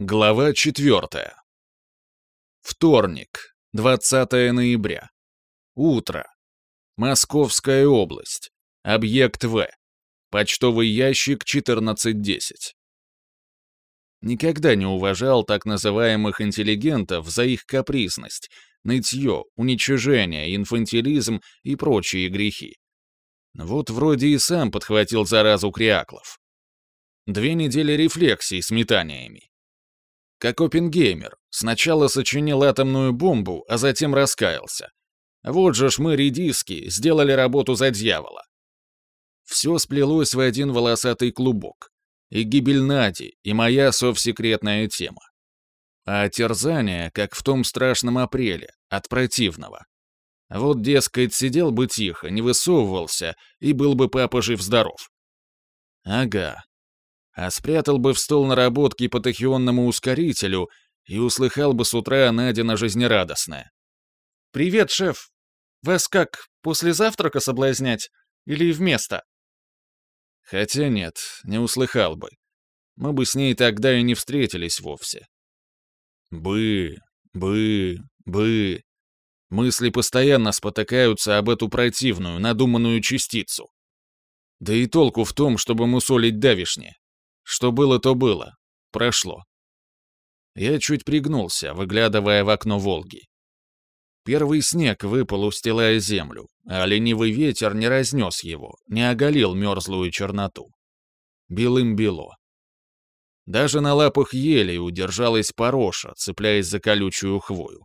Глава 4. Вторник, 20 ноября. Утро. Московская область. Объект В. Почтовый ящик 1410. Никогда не уважал так называемых интеллигентов за их капризность, нытье, уничижение, инфантилизм и прочие грехи. Вот вроде и сам подхватил заразу Криаклов. Две недели рефлексий с метаниями. Как Оппенгеймер, сначала сочинил атомную бомбу, а затем раскаялся. Вот же ж мы, редиски, сделали работу за дьявола. Все сплелось в один волосатый клубок. И гибель Нади, и моя совсекретная тема. А терзание, как в том страшном апреле, от противного. Вот, дескать, сидел бы тихо, не высовывался, и был бы папа жив-здоров. Ага, а спрятал бы в стол наработки по тахионному ускорителю и услыхал бы с утра Надина жизнерадостная. «Привет, шеф! Вас как, после завтрака соблазнять? Или вместо?» Хотя нет, не услыхал бы. Мы бы с ней тогда и не встретились вовсе. Бы, бы, бы. Мысли постоянно спотыкаются об эту противную, надуманную частицу. Да и толку в том, чтобы мусолить давишне. Что было, то было. Прошло. Я чуть пригнулся, выглядывая в окно Волги. Первый снег выпал, устилая землю, а ленивый ветер не разнес его, не оголил мерзлую черноту. Белым-бело. Даже на лапах елей удержалась пороша, цепляясь за колючую хвою.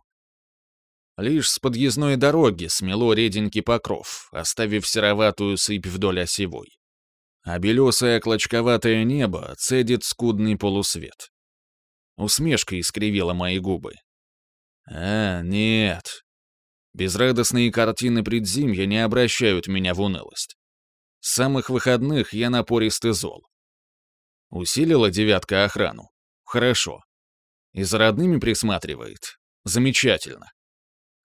Лишь с подъездной дороги смело реденький покров, оставив сероватую сыпь вдоль осевой а белесое клочковатое небо цедит скудный полусвет. Усмешка искривила мои губы. А, нет. Безрадостные картины предзимья не обращают меня в унылость. С самых выходных я напористый зол. Усилила девятка охрану? Хорошо. И за родными присматривает? Замечательно.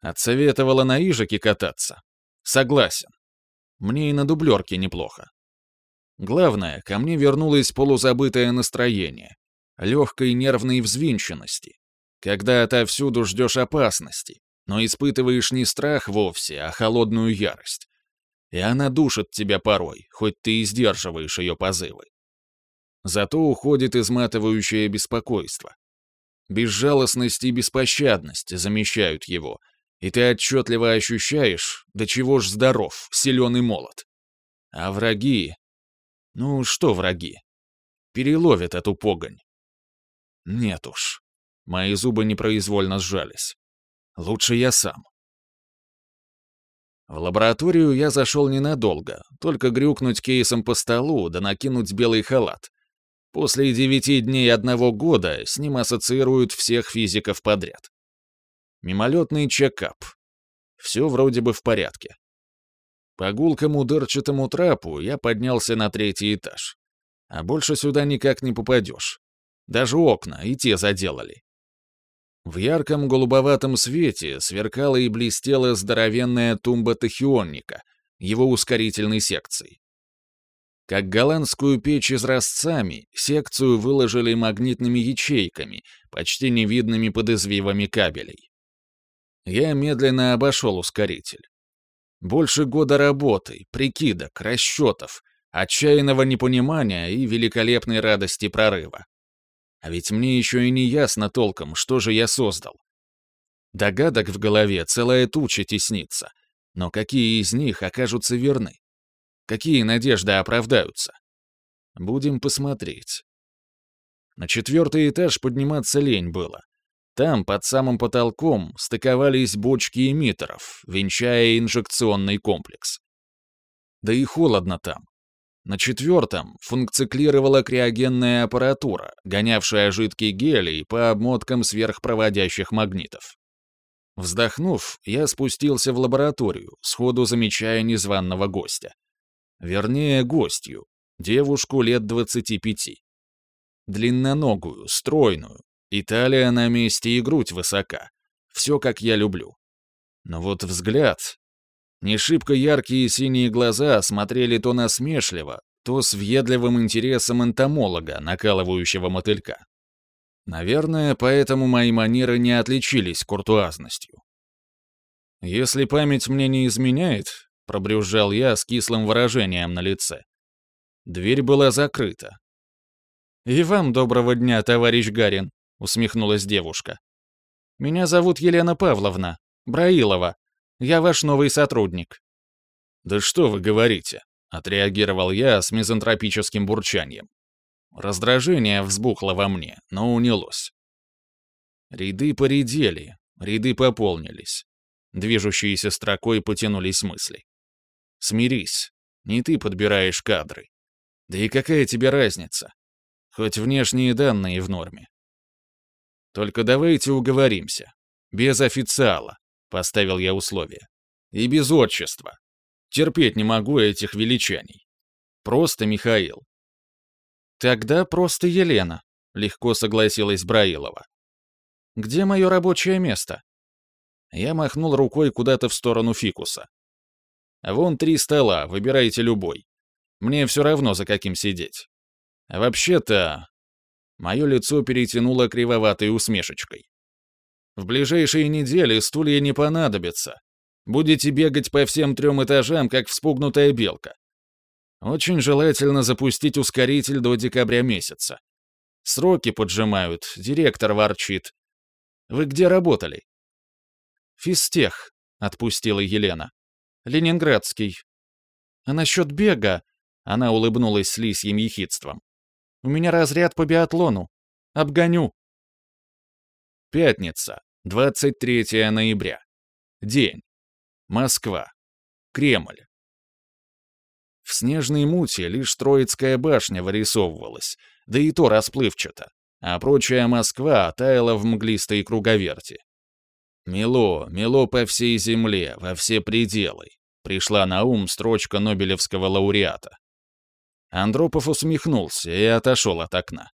Отсоветовала на Ижике кататься? Согласен. Мне и на дублерке неплохо. Главное, ко мне вернулось полузабытое настроение, легкой нервной взвинченности, когда отовсюду ждешь опасности, но испытываешь не страх вовсе, а холодную ярость. И она душит тебя порой, хоть ты и сдерживаешь ее позывы. Зато уходит изматывающее беспокойство. Безжалостность и беспощадность замещают его, и ты отчетливо ощущаешь, до чего ж здоров, силен и молод. А враги, ну что враги? Переловят эту погонь. Нет уж. Мои зубы непроизвольно сжались. Лучше я сам. В лабораторию я зашел ненадолго, только грюкнуть кейсом по столу да накинуть белый халат. После девяти дней одного года с ним ассоциируют всех физиков подряд. Мимолетный чекап. Все вроде бы в порядке. По гулкому дырчатому трапу я поднялся на третий этаж. А больше сюда никак не попадешь. Даже окна и те заделали. В ярком голубоватом свете сверкала и блестела здоровенная тумба тахионника, его ускорительной секции. Как голландскую печь изразцами, секцию выложили магнитными ячейками, почти невидными под извивами кабелей. Я медленно обошел ускоритель. Больше года работы, прикидок, расчетов, отчаянного непонимания и великолепной радости прорыва. А ведь мне еще и не ясно толком, что же я создал. Догадок в голове целая туча теснится, но какие из них окажутся верны? Какие надежды оправдаются? Будем посмотреть. На четвертый этаж подниматься лень было. Там, под самым потолком, стыковались бочки эмиттеров, венчая инжекционный комплекс. Да и холодно там. На четвертом функциклировала криогенная аппаратура, гонявшая жидкий гелий по обмоткам сверхпроводящих магнитов. Вздохнув, я спустился в лабораторию, сходу замечая незваного гостя. Вернее, гостью, девушку лет 25. Длинноногую, стройную, Италия на месте и грудь высока. Все, как я люблю. Но вот взгляд... Не шибко яркие синие глаза смотрели то насмешливо, то с въедливым интересом энтомолога, накалывающего мотылька. Наверное, поэтому мои манеры не отличились куртуазностью. «Если память мне не изменяет», — пробрюзжал я с кислым выражением на лице. Дверь была закрыта. «И вам доброго дня, товарищ Гарин», — усмехнулась девушка. «Меня зовут Елена Павловна, Браилова. Я ваш новый сотрудник». «Да что вы говорите?» — отреагировал я с мизантропическим бурчанием. Раздражение взбухло во мне, но унялось. Ряды поредели, ряды пополнились. Движущиеся строкой потянулись мысли. «Смирись, не ты подбираешь кадры. Да и какая тебе разница? Хоть внешние данные в норме. Только давайте уговоримся. Без официала, поставил я условие. И без отчества. Терпеть не могу этих величаний. Просто Михаил. «Тогда просто Елена», — легко согласилась Браилова. «Где мое рабочее место?» Я махнул рукой куда-то в сторону фикуса. «Вон три стола, выбирайте любой. Мне все равно, за каким сидеть. Вообще-то...» Мое лицо перетянуло кривоватой усмешечкой. «В ближайшие недели стулья не понадобятся. Будете бегать по всем трем этажам, как вспугнутая белка. Очень желательно запустить ускоритель до декабря месяца. Сроки поджимают, директор ворчит. Вы где работали? Физтех, отпустила Елена. Ленинградский. А насчет бега? Она улыбнулась с лисьим ехидством. У меня разряд по биатлону. Обгоню. Пятница, 23 ноября. День. Москва. Кремль. В снежной муте лишь Троицкая башня вырисовывалась, да и то расплывчато, а прочая Москва таяла в мглистой круговерти. «Мело, мело по всей земле, во все пределы», пришла на ум строчка Нобелевского лауреата. Андропов усмехнулся и отошел от окна.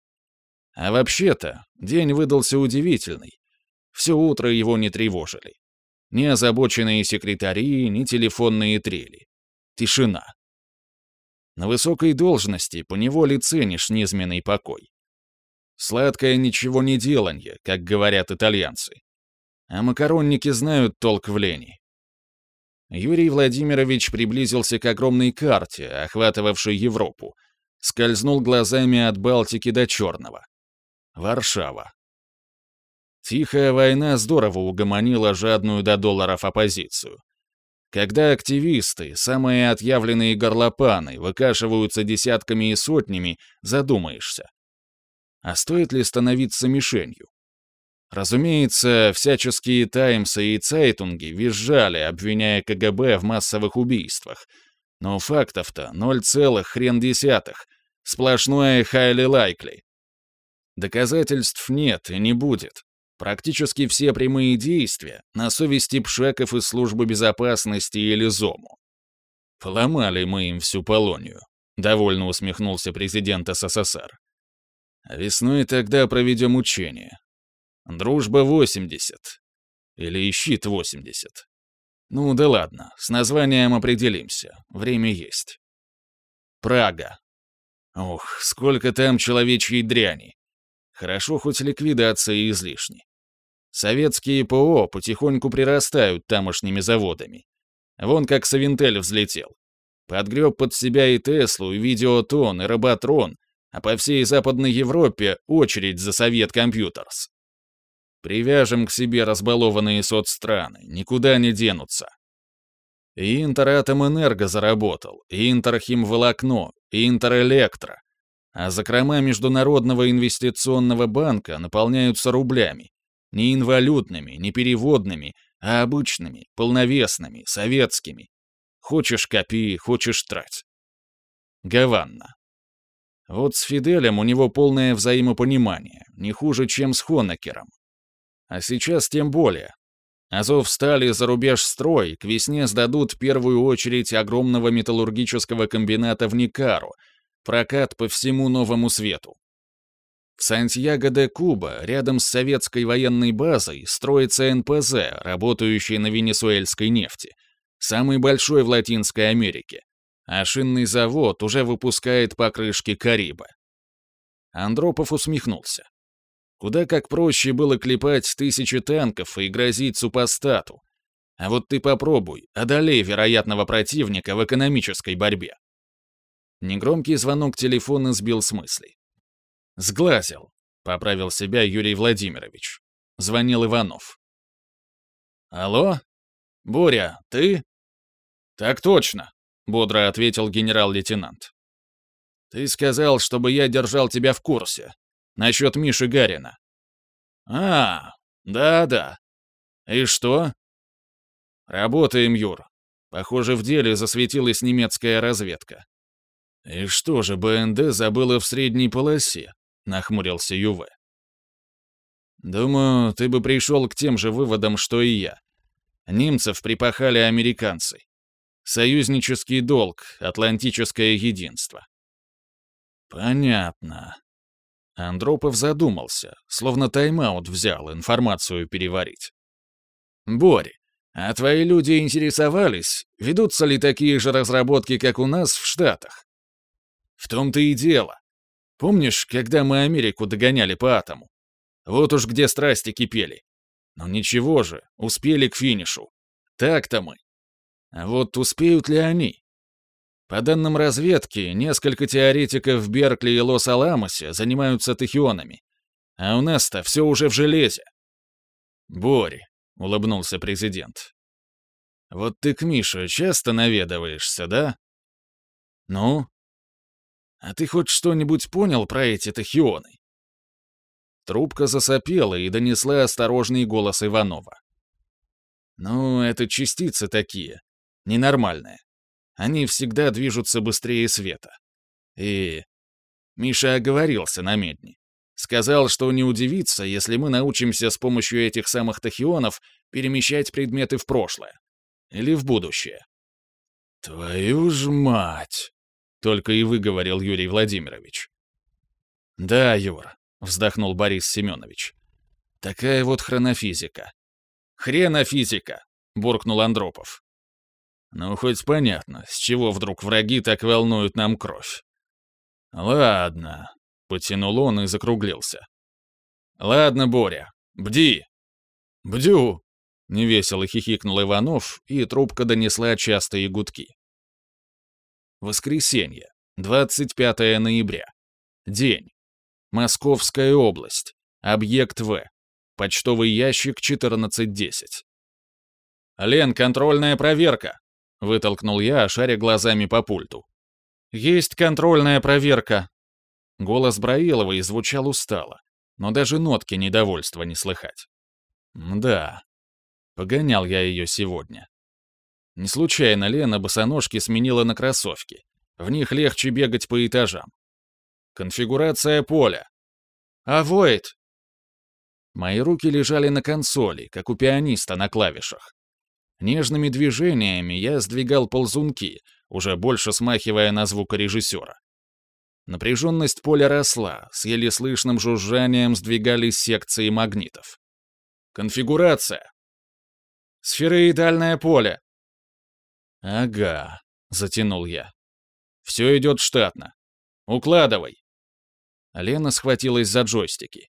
А вообще-то, день выдался удивительный. Все утро его не тревожили. Ни озабоченные секретари, ни телефонные трели. Тишина. На высокой должности поневоле ценишь низменный покой. Сладкое ничего не деланье, как говорят итальянцы. А макаронники знают толк в лени. Юрий Владимирович приблизился к огромной карте, охватывавшей Европу, скользнул глазами от Балтики до Черного. Варшава. Тихая война здорово угомонила жадную до долларов оппозицию. Когда активисты, самые отъявленные горлопаны, выкашиваются десятками и сотнями, задумаешься. А стоит ли становиться мишенью? Разумеется, всяческие таймсы и цайтунги визжали, обвиняя КГБ в массовых убийствах. Но фактов-то ноль целых хрен десятых. Сплошное хайли лайкли. Доказательств нет и не будет. Практически все прямые действия на совести Пшеков из службы безопасности или ЗОМу. Поломали мы им всю Полонию, довольно усмехнулся президент СССР. Весной тогда проведем учение. Дружба 80. Или щит 80. Ну да ладно, с названием определимся, время есть. Прага. Ох, сколько там человечьей дряни. Хорошо, хоть ликвидация излишни. Советские ПО потихоньку прирастают тамошними заводами. Вон как Савинтель взлетел. Подгреб под себя и Теслу, и Видеотон, и Роботрон, а по всей Западной Европе очередь за Совет Компьютерс. Привяжем к себе разбалованные соцстраны, никуда не денутся. И Интератомэнерго заработал, и Интерхимволокно, и Интерэлектро. А закрома Международного инвестиционного банка наполняются рублями, не инвалютными, не переводными, а обычными, полновесными, советскими. Хочешь копи, хочешь трать. Гаванна. Вот с Фиделем у него полное взаимопонимание, не хуже, чем с Хонекером. А сейчас тем более. Азов стали за рубеж строй, к весне сдадут первую очередь огромного металлургического комбината в Никару, прокат по всему новому свету. В Сантьяго-де-Куба, рядом с советской военной базой, строится НПЗ, работающий на венесуэльской нефти, самый большой в Латинской Америке, а шинный завод уже выпускает покрышки Кариба. Андропов усмехнулся. Куда как проще было клепать тысячи танков и грозить супостату. А вот ты попробуй, одолей вероятного противника в экономической борьбе. Негромкий звонок телефона сбил с мыслей. «Сглазил», — поправил себя Юрий Владимирович. Звонил Иванов. «Алло? Боря, ты?» «Так точно», — бодро ответил генерал-лейтенант. «Ты сказал, чтобы я держал тебя в курсе. Насчет Миши Гарина». «А, да-да. И что?» «Работаем, Юр. Похоже, в деле засветилась немецкая разведка». «И что же БНД забыла в средней полосе?» — нахмурился Юве. «Думаю, ты бы пришел к тем же выводам, что и я. Немцев припахали американцы. Союзнический долг, атлантическое единство». «Понятно». Андропов задумался, словно тайм-аут взял информацию переварить. «Борь, а твои люди интересовались, ведутся ли такие же разработки, как у нас в Штатах?» «В том-то и дело. Помнишь, когда мы Америку догоняли по атому? Вот уж где страсти кипели. Но ничего же, успели к финишу. Так-то мы. А вот успеют ли они? По данным разведки, несколько теоретиков в Беркли и Лос-Аламосе занимаются тахионами. А у нас-то все уже в железе. Бори, улыбнулся президент. Вот ты к Мише часто наведываешься, да? Ну? А ты хоть что-нибудь понял про эти тахионы? Трубка засопела и донесла осторожный голос Иванова. «Ну, это частицы такие, ненормальные. Они всегда движутся быстрее света. И...» Миша оговорился на медне. Сказал, что не удивится, если мы научимся с помощью этих самых тахионов перемещать предметы в прошлое. Или в будущее. «Твою ж мать!» — только и выговорил Юрий Владимирович. «Да, Юр, вздохнул Борис Семенович. Такая вот хронофизика. Хренофизика, буркнул Андропов. Ну, хоть понятно, с чего вдруг враги так волнуют нам кровь. Ладно, потянул он и закруглился. Ладно, Боря, бди. Бдю, невесело хихикнул Иванов, и трубка донесла частые гудки. Воскресенье, 25 ноября. День. Московская область. Объект В. Почтовый ящик 1410. «Лен, контрольная проверка!» — вытолкнул я, шаря глазами по пульту. «Есть контрольная проверка!» Голос Браиловой звучал устало, но даже нотки недовольства не слыхать. Да, погонял я ее сегодня. Не случайно Лена босоножки сменила на кроссовки. В них легче бегать по этажам. Конфигурация поля. Авоид. Мои руки лежали на консоли, как у пианиста на клавишах. Нежными движениями я сдвигал ползунки, уже больше смахивая на звукорежиссера. Напряженность поля росла, с еле слышным жужжанием сдвигались секции магнитов. Конфигурация. Сфероидальное поле. Ага, затянул я. Все идет штатно. Укладывай. Лена схватилась за джойстики.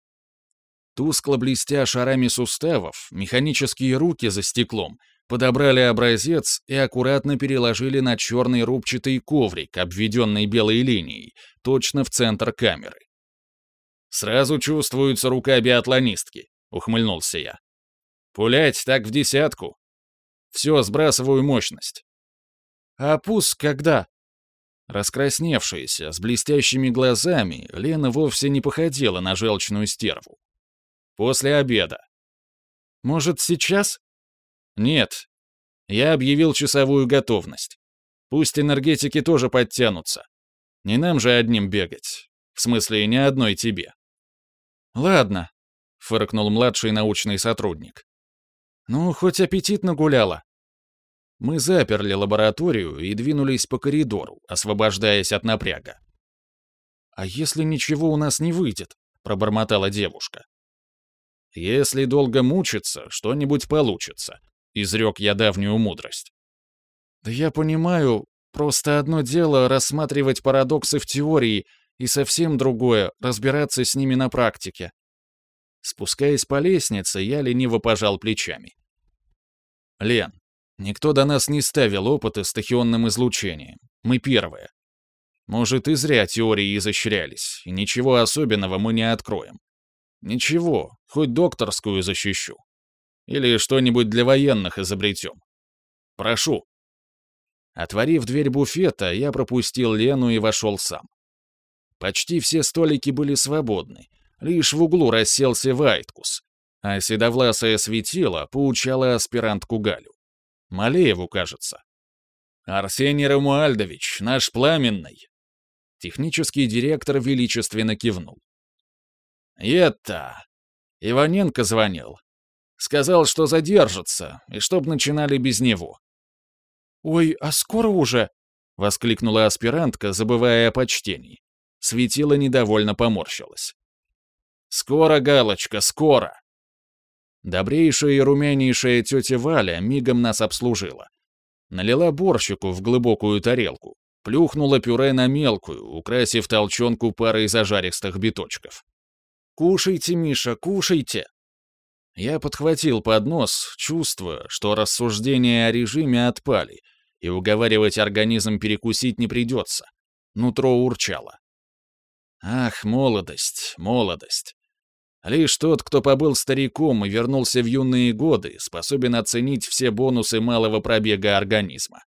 Тускло блестя шарами суставов, механические руки за стеклом подобрали образец и аккуратно переложили на черный рубчатый коврик, обведенный белой линией, точно в центр камеры. «Сразу чувствуется рука биатлонистки», — ухмыльнулся я. «Пулять так в десятку. Все, сбрасываю мощность». «А пуск когда?» Раскрасневшаяся, с блестящими глазами, Лена вовсе не походила на желчную стерву. После обеда. «Может, сейчас?» «Нет. Я объявил часовую готовность. Пусть энергетики тоже подтянутся. Не нам же одним бегать. В смысле, не одной тебе». «Ладно», — фыркнул младший научный сотрудник. «Ну, хоть аппетит нагуляла. Мы заперли лабораторию и двинулись по коридору, освобождаясь от напряга. «А если ничего у нас не выйдет?» — пробормотала девушка. «Если долго мучиться, что-нибудь получится», — изрек я давнюю мудрость. «Да я понимаю, просто одно дело рассматривать парадоксы в теории, и совсем другое — разбираться с ними на практике». Спускаясь по лестнице, я лениво пожал плечами. «Лен, никто до нас не ставил опыты с тахионным излучением. Мы первые. Может, и зря теории изощрялись, и ничего особенного мы не откроем. Ничего, хоть докторскую защищу. Или что-нибудь для военных изобретем. Прошу». Отворив дверь буфета, я пропустил Лену и вошел сам. Почти все столики были свободны, лишь в углу расселся Вайткус, а седовласое светило поучало аспирантку Галю. Малееву, кажется. «Арсений Рамуальдович, наш пламенный!» Технический директор величественно кивнул. «Это...» Иваненко звонил. Сказал, что задержится, и чтоб начинали без него. «Ой, а скоро уже?» — воскликнула аспирантка, забывая о почтении. Светило недовольно поморщилось. «Скоро, Галочка, скоро!» Добрейшая и румянейшая тетя Валя мигом нас обслужила. Налила борщику в глубокую тарелку, плюхнула пюре на мелкую, украсив толчонку парой зажаристых биточков. «Кушайте, Миша, кушайте!» Я подхватил поднос, чувствуя, что рассуждения о режиме отпали, и уговаривать организм перекусить не придется. Нутро урчало. Ах, молодость, молодость. Лишь тот, кто побыл стариком и вернулся в юные годы, способен оценить все бонусы малого пробега организма.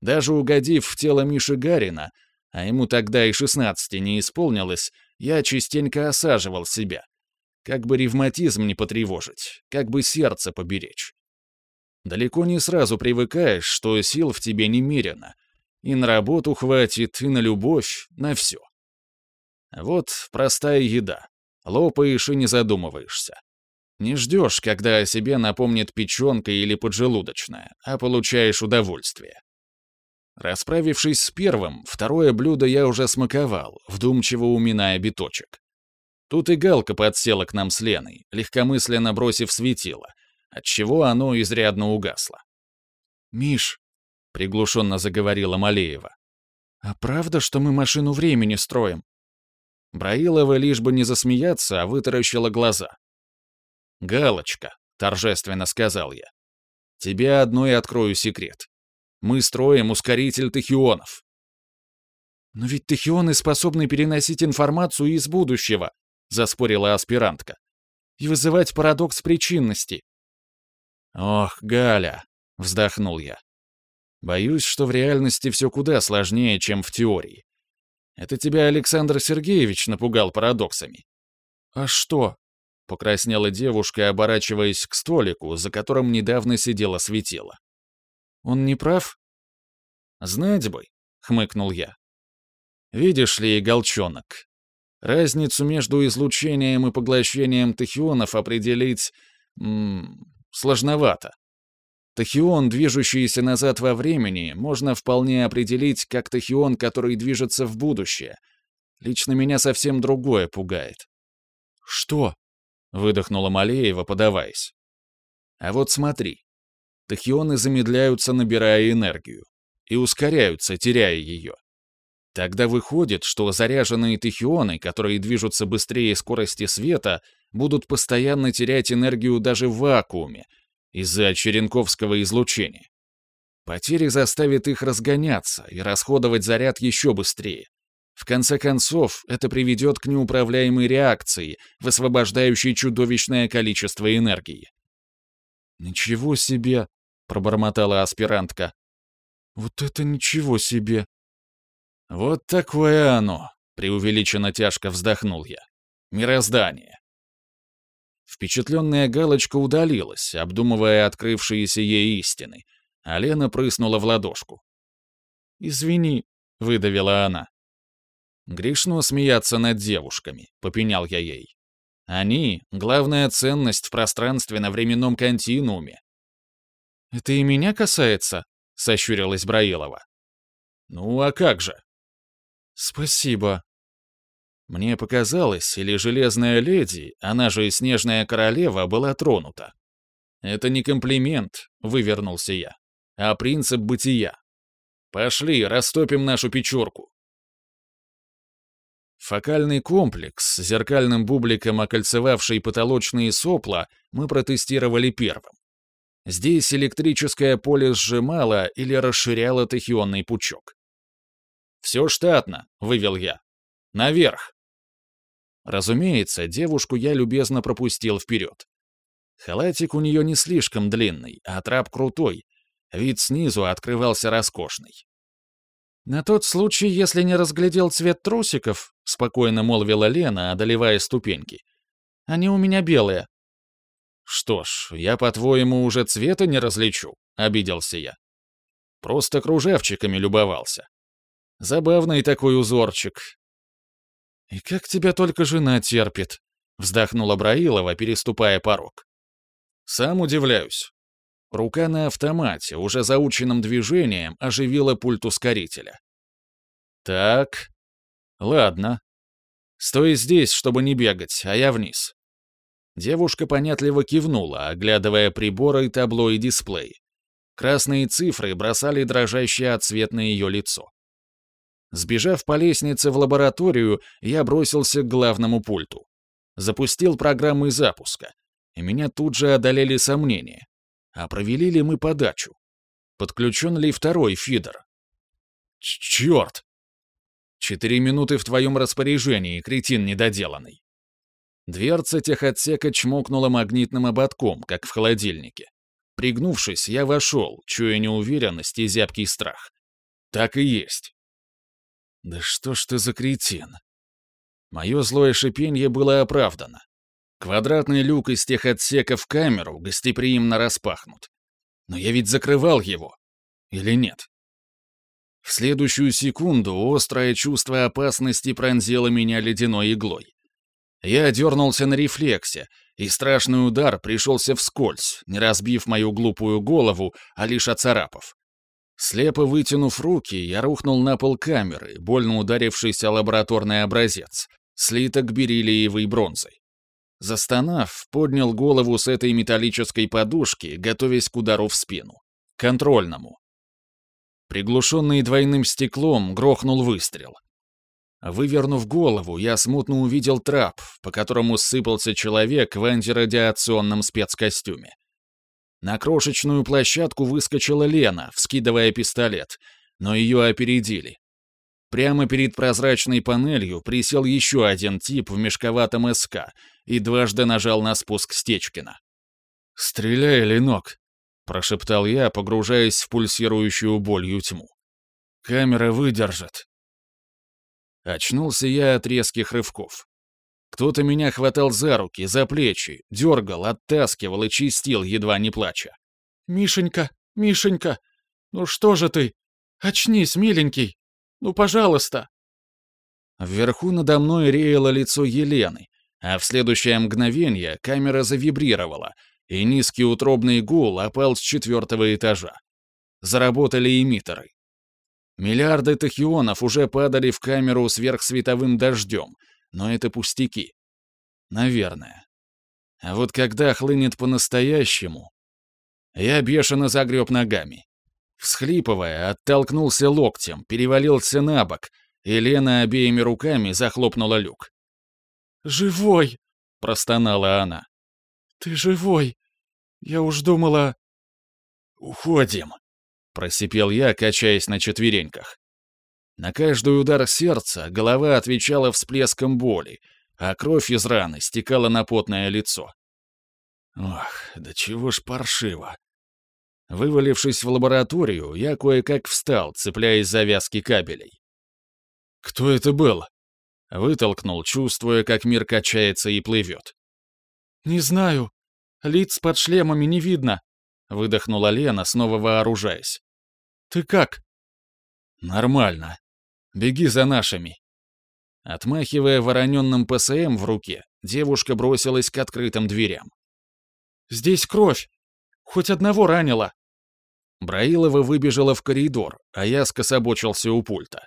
Даже угодив в тело Миши Гарина, а ему тогда и шестнадцати не исполнилось, я частенько осаживал себя. Как бы ревматизм не потревожить, как бы сердце поберечь. Далеко не сразу привыкаешь, что сил в тебе немерено. И на работу хватит, и на любовь, на все. Вот простая еда. Лопаешь и не задумываешься. Не ждешь, когда о себе напомнит печенка или поджелудочная, а получаешь удовольствие. Расправившись с первым, второе блюдо я уже смаковал, вдумчиво уминая биточек. Тут и Галка подсела к нам с Леной, легкомысленно бросив светило, отчего оно изрядно угасло. «Миш», — приглушенно заговорила Малеева, — «а правда, что мы машину времени строим?» Браилова лишь бы не засмеяться, а вытаращила глаза. «Галочка», — торжественно сказал я, — «тебе одной открою секрет. Мы строим ускоритель тахионов». «Но ведь тахионы способны переносить информацию из будущего», — заспорила аспирантка, «и вызывать парадокс причинности». «Ох, Галя», — вздохнул я. «Боюсь, что в реальности все куда сложнее, чем в теории. Это тебя Александр Сергеевич напугал парадоксами». «А что?» — покраснела девушка, оборачиваясь к столику, за которым недавно сидела светила. «Он не прав?» «Знать бы», — хмыкнул я. «Видишь ли, голчонок, разницу между излучением и поглощением тахионов определить... Сложновато. Тахион, движущийся назад во времени, можно вполне определить как тахион, который движется в будущее. Лично меня совсем другое пугает. «Что?» — выдохнула Малеева, подаваясь. «А вот смотри. Тахионы замедляются, набирая энергию, и ускоряются, теряя ее. Тогда выходит, что заряженные тахионы, которые движутся быстрее скорости света, будут постоянно терять энергию даже в вакууме, из-за черенковского излучения. Потери заставят их разгоняться и расходовать заряд еще быстрее. В конце концов, это приведет к неуправляемой реакции, высвобождающей чудовищное количество энергии. «Ничего себе!» — пробормотала аспирантка. «Вот это ничего себе!» «Вот такое оно!» — преувеличенно тяжко вздохнул я. «Мироздание. Впечатленная галочка удалилась, обдумывая открывшиеся ей истины, а Лена прыснула в ладошку. «Извини», — выдавила она. «Грешно смеяться над девушками», — попенял я ей. «Они — главная ценность в пространственно-временном континууме». «Это и меня касается?» — сощурилась Браилова. «Ну, а как же?» «Спасибо», мне показалось, или Железная Леди, она же и Снежная Королева, была тронута. «Это не комплимент», — вывернулся я, — «а принцип бытия. Пошли, растопим нашу печурку». Фокальный комплекс, с зеркальным бубликом окольцевавший потолочные сопла, мы протестировали первым. Здесь электрическое поле сжимало или расширяло тахионный пучок. «Все штатно», — вывел я. «Наверх». Разумеется, девушку я любезно пропустил вперед. Халатик у нее не слишком длинный, а трап крутой. Вид снизу открывался роскошный. «На тот случай, если не разглядел цвет трусиков», — спокойно молвила Лена, одолевая ступеньки. «Они у меня белые». «Что ж, я, по-твоему, уже цвета не различу», — обиделся я. «Просто кружавчиками любовался. Забавный такой узорчик». «И как тебя только жена терпит», — вздохнула Браилова, переступая порог. «Сам удивляюсь. Рука на автомате, уже заученным движением, оживила пульт ускорителя. Так. Ладно. Стой здесь, чтобы не бегать, а я вниз. Девушка понятливо кивнула, оглядывая приборы, табло и дисплей. Красные цифры бросали дрожащий от цвет на ее лицо. Сбежав по лестнице в лабораторию, я бросился к главному пульту. Запустил программы запуска, и меня тут же одолели сомнения. А провели ли мы подачу? Подключен ли второй фидер? Черт! Четыре минуты в твоем распоряжении, кретин недоделанный. Дверца техотсека чмокнула магнитным ободком, как в холодильнике. Пригнувшись, я вошел, чуя неуверенность и зябкий страх. Так и есть. Да что ж ты за кретин? Мое злое шипенье было оправдано. Квадратный люк из тех отсеков в камеру гостеприимно распахнут. Но я ведь закрывал его. Или нет? В следующую секунду острое чувство опасности пронзило меня ледяной иглой. Я дернулся на рефлексе, и страшный удар пришелся вскользь, не разбив мою глупую голову, а лишь оцарапав. Слепо вытянув руки, я рухнул на пол камеры, больно ударившись о лабораторный образец, слиток бериллиевой бронзой. Застонав, поднял голову с этой металлической подушки, готовясь к удару в спину. Контрольному. Приглушенный двойным стеклом, грохнул выстрел. Вывернув голову, я смутно увидел трап, по которому сыпался человек в антирадиационном спецкостюме. На крошечную площадку выскочила Лена, вскидывая пистолет, но ее опередили. Прямо перед прозрачной панелью присел еще один тип в мешковатом СК и дважды нажал на спуск Стечкина. «Стреляй, Ленок!» — прошептал я, погружаясь в пульсирующую болью тьму. «Камера выдержит». Очнулся я от резких рывков. Кто-то меня хватал за руки, за плечи, дергал, оттаскивал и чистил, едва не плача. «Мишенька, Мишенька, ну что же ты? Очнись, миленький!» Ну, пожалуйста!» Вверху надо мной реяло лицо Елены, а в следующее мгновение камера завибрировала, и низкий утробный гул опал с четвертого этажа. Заработали эмиттеры. Миллиарды тахионов уже падали в камеру сверхсветовым дождем, но это пустяки. Наверное. А вот когда хлынет по-настоящему... Я бешено загреб ногами. Всхлипывая, оттолкнулся локтем, перевалился на бок, и Лена обеими руками захлопнула люк. «Живой!» — простонала она. «Ты живой! Я уж думала...» «Уходим!» — просипел я, качаясь на четвереньках. На каждый удар сердца голова отвечала всплеском боли, а кровь из раны стекала на потное лицо. Ох, да чего ж паршиво. Вывалившись в лабораторию, я кое-как встал, цепляясь за вязки кабелей. «Кто это был?» Вытолкнул, чувствуя, как мир качается и плывет. «Не знаю. Лиц под шлемами не видно», — выдохнула Лена, снова вооружаясь. «Ты как?» «Нормально. Беги за нашими». Отмахивая вороненным ПСМ в руке, девушка бросилась к открытым дверям. «Здесь кровь. Хоть одного ранила». Браилова выбежала в коридор, а я скособочился у пульта.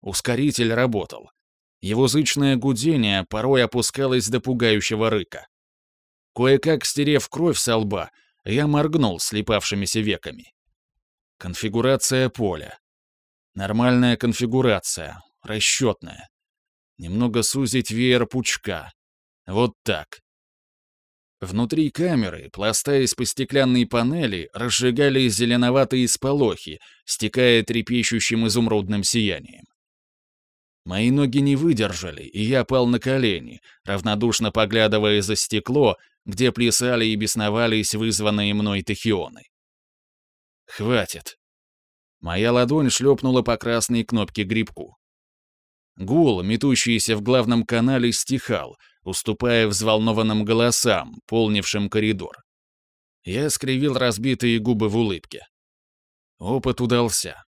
Ускоритель работал. Его зычное гудение порой опускалось до пугающего рыка. Кое-как стерев кровь со лба, я моргнул слепавшимися веками. Конфигурация поля. Нормальная конфигурация, расчетная. Немного сузить веер пучка. Вот так. Внутри камеры, пластаясь по стеклянной панели, разжигались зеленоватые сполохи, стекая трепещущим изумрудным сиянием. Мои ноги не выдержали, и я пал на колени, равнодушно поглядывая за стекло, где плясали и бесновались вызванные мной тахионы. «Хватит!» Моя ладонь шлепнула по красной кнопке грибку. Гул, метущийся в главном канале, стихал, уступая взволнованным голосам, полнившим коридор. Я скривил разбитые губы в улыбке. Опыт удался.